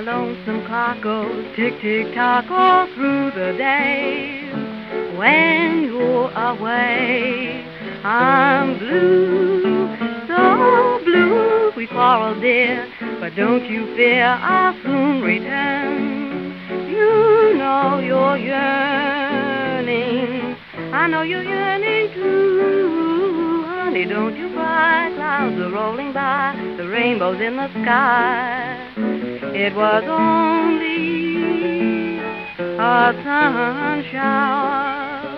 My lonesome clock goes tick tick tock all through the day. When you're away, I'm blue, so blue. We quarrel, dear, but don't you fear, I'll soon return. You know you're yearning, I know you're yearning too. Honey, don't you cry, clouds are rolling by, the rainbow's in the sky. It was only a sun shower.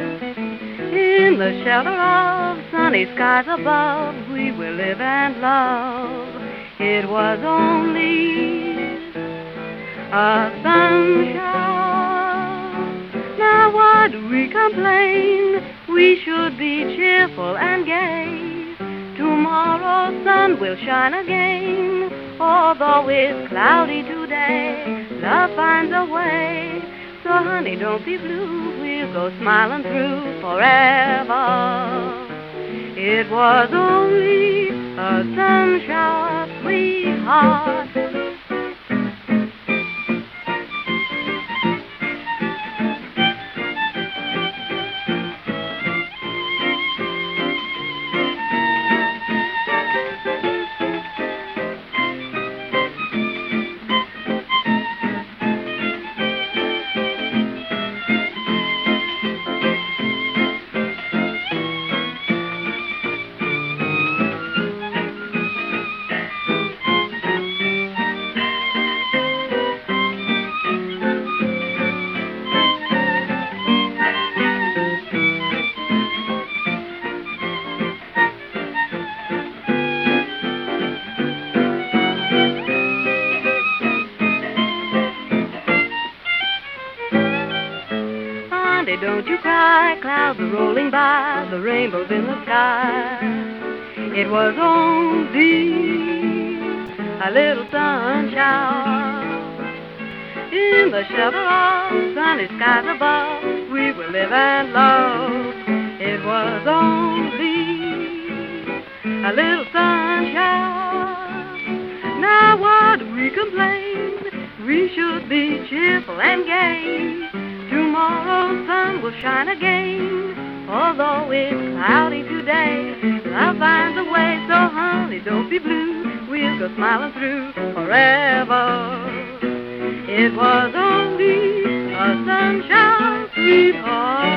In the shelter of sunny skies above, we will live and love. It was only a sun shower. Now why do we complain? We should be cheerful and gay. Tomorrow's sun will shine again. Although it's cloudy today, love finds a way. So honey, don't be blue. We'll go smiling through forever. It was only a sun shower, sweetheart. Don't you cry. Clouds are rolling by, the rainbow's in the sky. It was only a little sun shower. In the shelter of sunny skies above, we will live and love. It was only a little sun shower. Now why do we complain? We should be cheerful and gay. Tomorrow's sun will shine again. Although it's cloudy today, love finds a way. So honey, don't be blue. We'll go smiling through forever. It was only a sunshine, sweetheart.